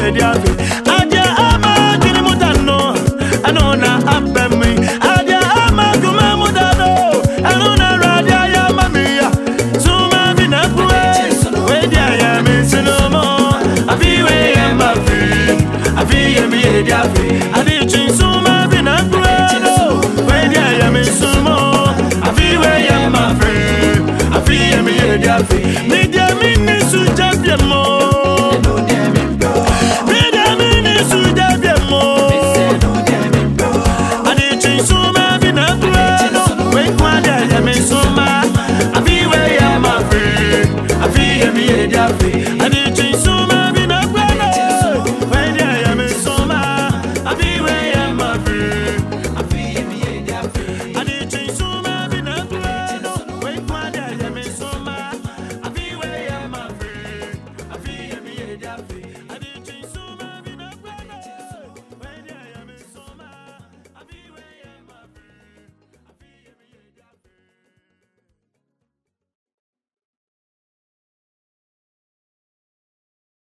Adia ama Father